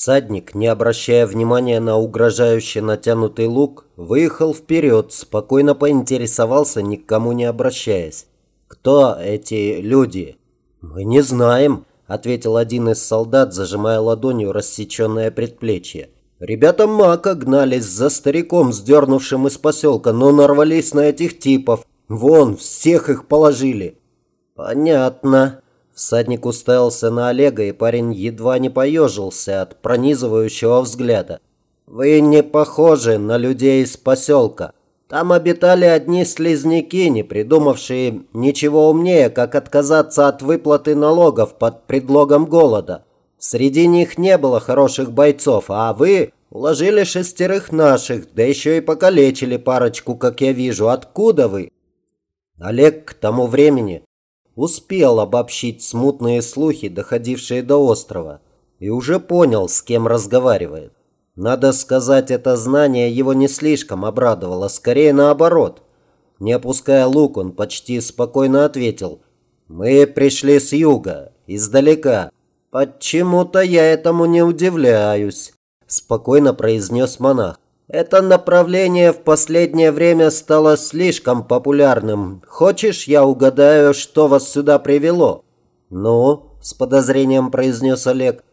Всадник, не обращая внимания на угрожающе натянутый лук, выехал вперед, спокойно поинтересовался, никому не обращаясь. «Кто эти люди?» «Мы не знаем», — ответил один из солдат, зажимая ладонью рассеченное предплечье. «Ребята Мака гнались за стариком, сдернувшим из поселка, но нарвались на этих типов. Вон, всех их положили». «Понятно», Всадник уставился на Олега, и парень едва не поежился от пронизывающего взгляда. «Вы не похожи на людей из поселка. Там обитали одни слизняки, не придумавшие ничего умнее, как отказаться от выплаты налогов под предлогом голода. Среди них не было хороших бойцов, а вы уложили шестерых наших, да еще и покалечили парочку, как я вижу. Откуда вы?» Олег к тому времени успел обобщить смутные слухи, доходившие до острова, и уже понял, с кем разговаривает. Надо сказать, это знание его не слишком обрадовало, скорее наоборот. Не опуская лук, он почти спокойно ответил. «Мы пришли с юга, издалека. Почему-то я этому не удивляюсь», – спокойно произнес монах. Это направление в последнее время стало слишком популярным. Хочешь, я угадаю, что вас сюда привело? Ну, с подозрением произнес Олег.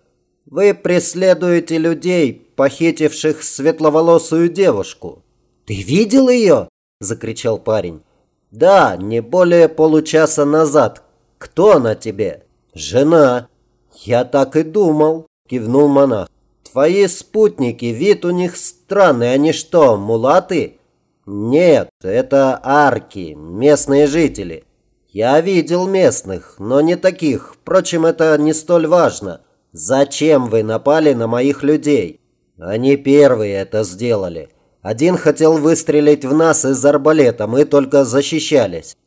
Вы преследуете людей, похитивших светловолосую девушку. Ты видел ее? Закричал парень. Да, не более получаса назад. Кто она тебе? Жена. Я так и думал, кивнул монах. Твои спутники, вид у них странный. Они что, мулаты? Нет, это арки, местные жители. Я видел местных, но не таких. Впрочем, это не столь важно. Зачем вы напали на моих людей? Они первые это сделали. Один хотел выстрелить в нас из арбалета, мы только защищались.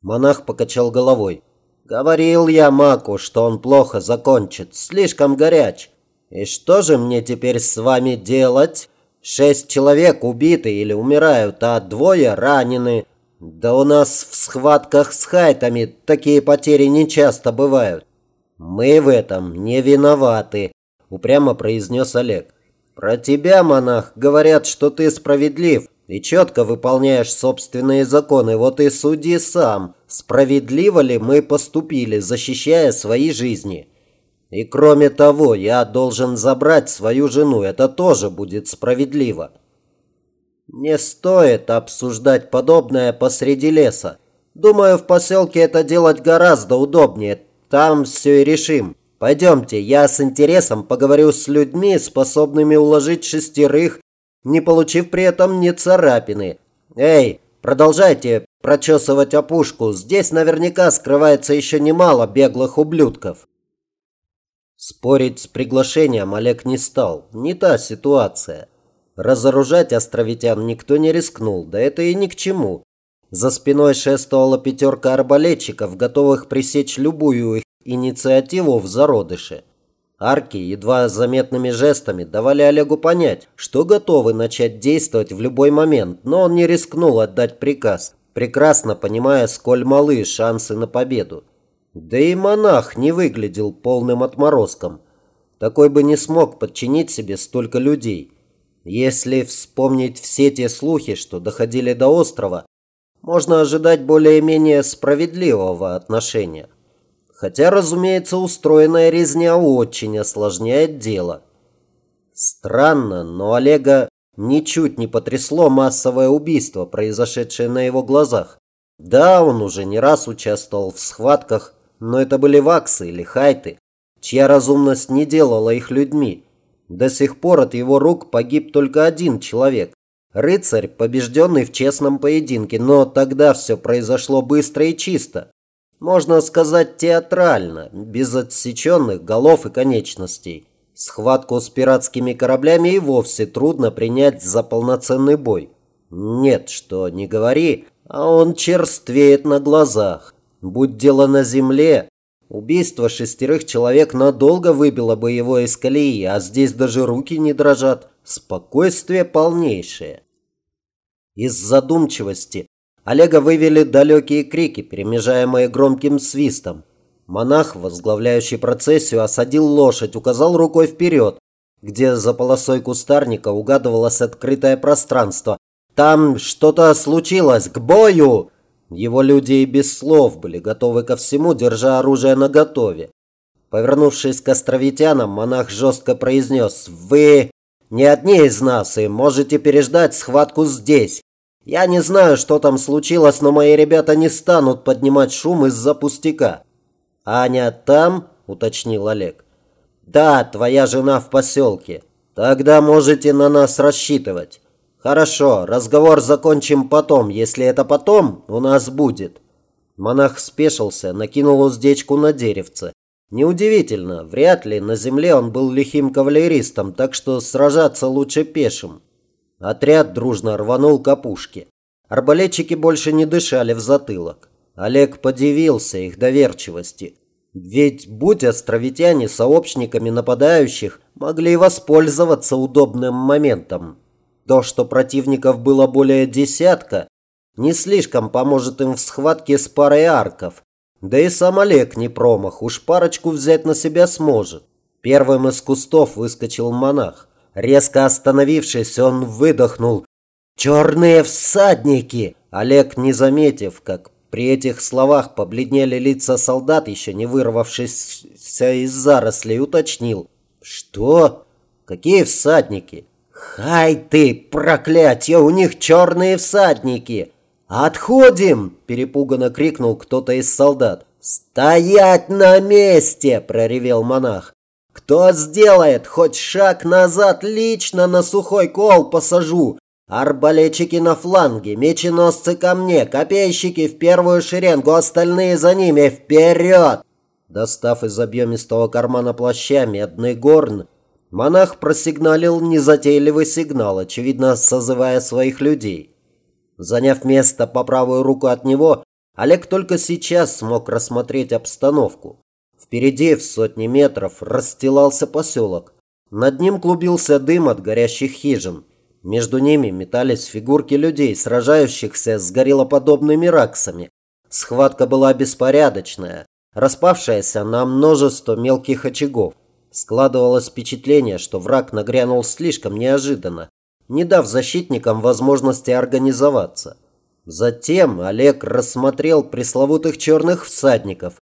Монах покачал головой. Говорил я Маку, что он плохо закончит, слишком горяч. «И что же мне теперь с вами делать? Шесть человек убиты или умирают, а двое ранены. Да у нас в схватках с хайтами такие потери нечасто бывают». «Мы в этом не виноваты», – упрямо произнес Олег. «Про тебя, монах, говорят, что ты справедлив и четко выполняешь собственные законы. Вот и суди сам, справедливо ли мы поступили, защищая свои жизни». И кроме того, я должен забрать свою жену. Это тоже будет справедливо. Не стоит обсуждать подобное посреди леса. Думаю, в поселке это делать гораздо удобнее. Там все и решим. Пойдемте, я с интересом поговорю с людьми, способными уложить шестерых, не получив при этом ни царапины. Эй, продолжайте прочесывать опушку. Здесь наверняка скрывается еще немало беглых ублюдков. Спорить с приглашением Олег не стал. Не та ситуация. Разоружать островитян никто не рискнул, да это и ни к чему. За спиной шествовала пятерка арбалетчиков, готовых пресечь любую их инициативу в зародыше. Арки едва заметными жестами давали Олегу понять, что готовы начать действовать в любой момент, но он не рискнул отдать приказ, прекрасно понимая, сколь малы шансы на победу. Да и монах не выглядел полным отморозком. Такой бы не смог подчинить себе столько людей. Если вспомнить все те слухи, что доходили до острова, можно ожидать более-менее справедливого отношения. Хотя, разумеется, устроенная резня очень осложняет дело. Странно, но Олега ничуть не потрясло массовое убийство, произошедшее на его глазах. Да, он уже не раз участвовал в схватках но это были ваксы или хайты, чья разумность не делала их людьми. До сих пор от его рук погиб только один человек. Рыцарь, побежденный в честном поединке, но тогда все произошло быстро и чисто. Можно сказать театрально, без отсеченных голов и конечностей. Схватку с пиратскими кораблями и вовсе трудно принять за полноценный бой. Нет, что не говори, а он черствеет на глазах. Будь дело на земле, убийство шестерых человек надолго выбило бы его из колеи, а здесь даже руки не дрожат. Спокойствие полнейшее. Из задумчивости Олега вывели далекие крики, перемежаемые громким свистом. Монах, возглавляющий процессию, осадил лошадь, указал рукой вперед. где за полосой кустарника угадывалось открытое пространство. «Там что-то случилось! К бою!» Его люди и без слов были готовы ко всему, держа оружие наготове. Повернувшись к островитянам, монах жестко произнес «Вы не одни из нас и можете переждать схватку здесь. Я не знаю, что там случилось, но мои ребята не станут поднимать шум из-за пустяка». «Аня там?» – уточнил Олег. «Да, твоя жена в поселке. Тогда можете на нас рассчитывать». «Хорошо, разговор закончим потом, если это потом у нас будет». Монах спешился, накинул уздечку на деревце. Неудивительно, вряд ли на земле он был лихим кавалеристом, так что сражаться лучше пешим. Отряд дружно рванул к опушке. Арбалетчики больше не дышали в затылок. Олег подивился их доверчивости. Ведь будь островитяне сообщниками нападающих, могли воспользоваться удобным моментом. То, что противников было более десятка, не слишком поможет им в схватке с парой арков. Да и сам Олег не промах, уж парочку взять на себя сможет. Первым из кустов выскочил монах. Резко остановившись, он выдохнул. «Черные всадники!» Олег, не заметив, как при этих словах побледнели лица солдат, еще не вырвавшись из зарослей, уточнил. «Что? Какие всадники?» «Хай ты, проклятие, у них черные всадники!» «Отходим!» – перепуганно крикнул кто-то из солдат. «Стоять на месте!» – проревел монах. «Кто сделает хоть шаг назад, лично на сухой кол посажу! Арбалетчики на фланге, меченосцы ко мне, копейщики в первую шеренгу, остальные за ними, вперед!» Достав из объемистого кармана плаща медный горн, Монах просигналил незатейливый сигнал, очевидно, созывая своих людей. Заняв место по правую руку от него, Олег только сейчас смог рассмотреть обстановку. Впереди, в сотни метров, расстилался поселок. Над ним клубился дым от горящих хижин. Между ними метались фигурки людей, сражающихся с гориллоподобными раксами. Схватка была беспорядочная, распавшаяся на множество мелких очагов. Складывалось впечатление, что враг нагрянул слишком неожиданно, не дав защитникам возможности организоваться. Затем Олег рассмотрел пресловутых черных всадников.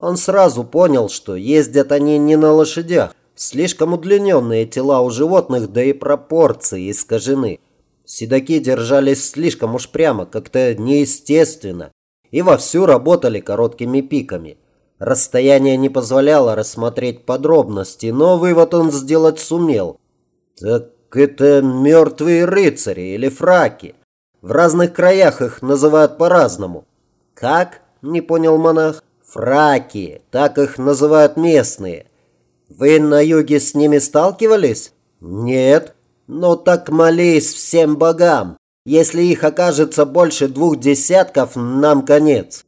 Он сразу понял, что ездят они не на лошадях. Слишком удлиненные тела у животных, да и пропорции искажены. Седаки держались слишком уж прямо, как-то неестественно, и вовсю работали короткими пиками. Расстояние не позволяло рассмотреть подробности, но вывод он сделать сумел. Так это мертвые рыцари или фраки. В разных краях их называют по-разному. Как? Не понял монах. Фраки, так их называют местные. Вы на юге с ними сталкивались? Нет. Ну так молись всем богам. Если их окажется больше двух десятков, нам конец.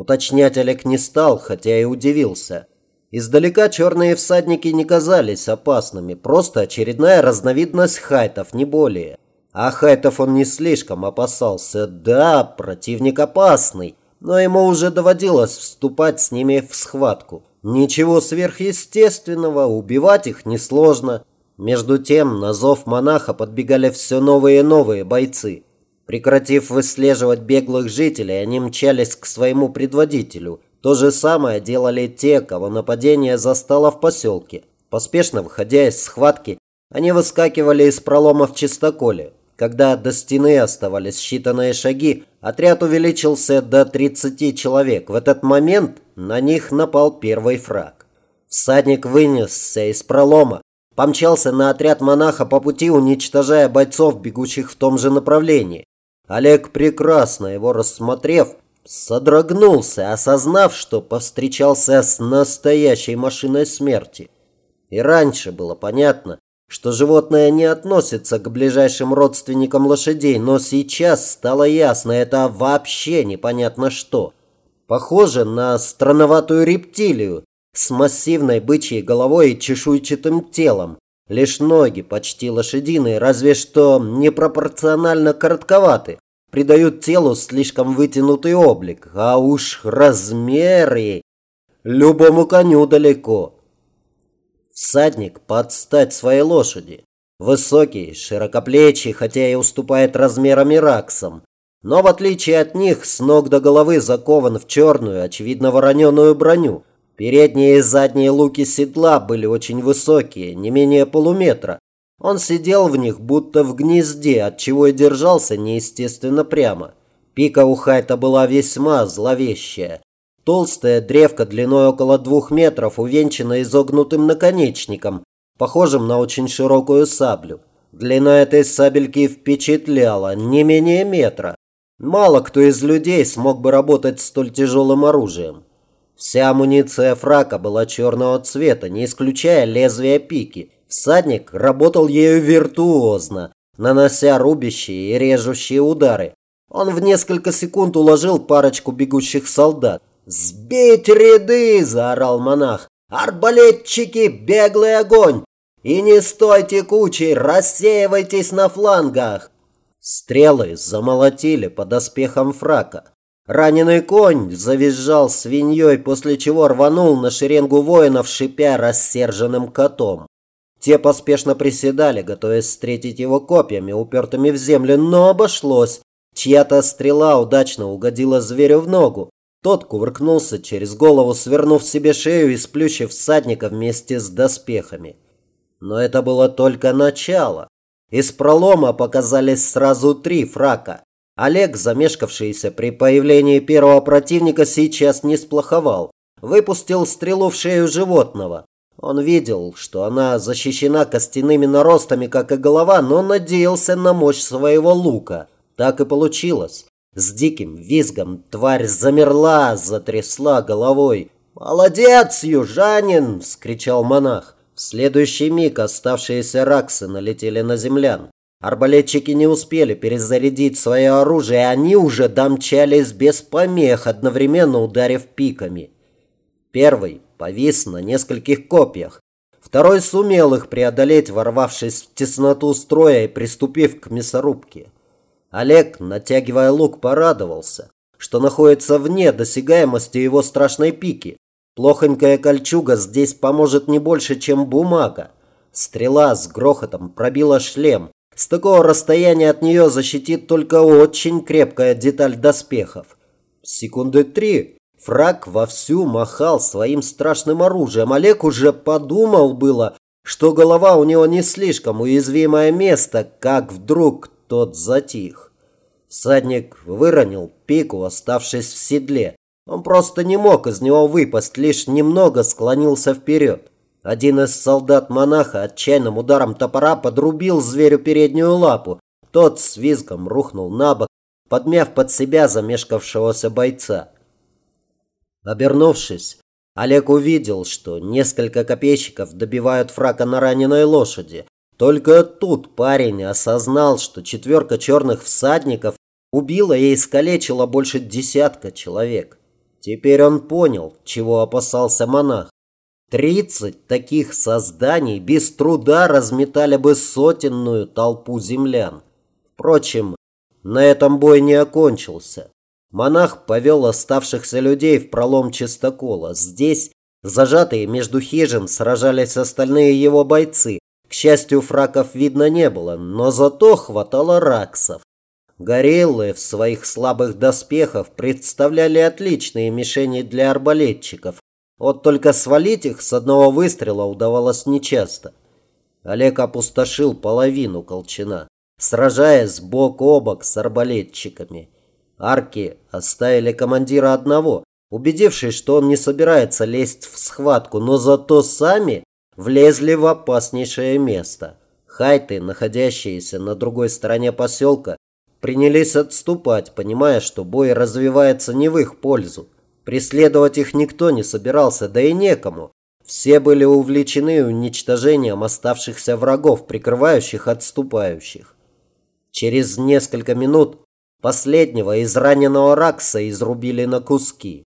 Уточнять Олег не стал, хотя и удивился. Издалека черные всадники не казались опасными, просто очередная разновидность хайтов, не более. А хайтов он не слишком опасался. Да, противник опасный, но ему уже доводилось вступать с ними в схватку. Ничего сверхъестественного, убивать их несложно. Между тем на зов монаха подбегали все новые и новые бойцы. Прекратив выслеживать беглых жителей, они мчались к своему предводителю. То же самое делали те, кого нападение застало в поселке. Поспешно выходя из схватки, они выскакивали из пролома в чистоколе. Когда до стены оставались считанные шаги, отряд увеличился до 30 человек. В этот момент на них напал первый фраг. Всадник вынесся из пролома, помчался на отряд монаха по пути, уничтожая бойцов, бегущих в том же направлении. Олег, прекрасно его рассмотрев, содрогнулся, осознав, что повстречался с настоящей машиной смерти. И раньше было понятно, что животное не относится к ближайшим родственникам лошадей, но сейчас стало ясно, это вообще непонятно что. Похоже на странноватую рептилию с массивной бычьей головой и чешуйчатым телом, Лишь ноги почти лошадиные, разве что непропорционально коротковаты, придают телу слишком вытянутый облик, а уж размеры любому коню далеко. Всадник под стать своей лошади. Высокий, широкоплечий, хотя и уступает размерами раксам. Но в отличие от них, с ног до головы закован в черную, очевидно вороненую броню. Передние и задние луки седла были очень высокие, не менее полуметра. Он сидел в них, будто в гнезде, отчего и держался неестественно прямо. Пика у Хайта была весьма зловещая. Толстая древка длиной около двух метров, увенчана изогнутым наконечником, похожим на очень широкую саблю. Длина этой сабельки впечатляла, не менее метра. Мало кто из людей смог бы работать столь тяжелым оружием. Вся амуниция фрака была черного цвета, не исключая лезвия пики. Всадник работал ею виртуозно, нанося рубящие и режущие удары. Он в несколько секунд уложил парочку бегущих солдат. «Сбить ряды!» – заорал монах. «Арбалетчики, беглый огонь! И не стойте кучей, рассеивайтесь на флангах!» Стрелы замолотили под доспехам фрака. Раненый конь завизжал свиньей, после чего рванул на шеренгу воинов, шипя рассерженным котом. Те поспешно приседали, готовясь встретить его копьями, упертыми в землю, но обошлось. Чья-то стрела удачно угодила зверю в ногу. Тот кувыркнулся через голову, свернув себе шею и сплющив всадника вместе с доспехами. Но это было только начало. Из пролома показались сразу три фрака. Олег, замешкавшийся при появлении первого противника, сейчас не сплоховал. Выпустил стрелу в шею животного. Он видел, что она защищена костяными наростами, как и голова, но надеялся на мощь своего лука. Так и получилось. С диким визгом тварь замерла, затрясла головой. «Молодец, южанин!» – вскричал монах. В следующий миг оставшиеся раксы налетели на землян. Арбалетчики не успели перезарядить свое оружие, они уже домчались без помех, одновременно ударив пиками. Первый повис на нескольких копьях. Второй сумел их преодолеть, ворвавшись в тесноту строя и приступив к мясорубке. Олег, натягивая лук, порадовался, что находится вне досягаемости его страшной пики. Плохонькая кольчуга здесь поможет не больше, чем бумага. Стрела с грохотом пробила шлем, с такого расстояния от нее защитит только очень крепкая деталь доспехов. Секунды три фраг вовсю махал своим страшным оружием. Олег уже подумал было, что голова у него не слишком уязвимое место, как вдруг тот затих. Всадник выронил пику, оставшись в седле. Он просто не мог из него выпасть, лишь немного склонился вперед. Один из солдат монаха отчаянным ударом топора подрубил зверю переднюю лапу. Тот с визгом рухнул на бок, подмяв под себя замешкавшегося бойца. Обернувшись, Олег увидел, что несколько копейщиков добивают фрака на раненой лошади. Только тут парень осознал, что четверка черных всадников убила и искалечила больше десятка человек. Теперь он понял, чего опасался монах. Тридцать таких созданий без труда разметали бы сотенную толпу землян. Впрочем, на этом бой не окончился. Монах повел оставшихся людей в пролом чистокола. Здесь, зажатые между хижин, сражались остальные его бойцы. К счастью, фраков видно не было, но зато хватало раксов. Гориллы в своих слабых доспехах представляли отличные мишени для арбалетчиков, вот только свалить их с одного выстрела удавалось нечасто. Олег опустошил половину колчана, сражаясь бок о бок с арбалетчиками. Арки оставили командира одного, убедившись, что он не собирается лезть в схватку, но зато сами влезли в опаснейшее место. Хайты, находящиеся на другой стороне поселка, принялись отступать, понимая, что бой развивается не в их пользу. Преследовать их никто не собирался, да и некому. Все были увлечены уничтожением оставшихся врагов, прикрывающих отступающих. Через несколько минут последнего израненного Ракса изрубили на куски.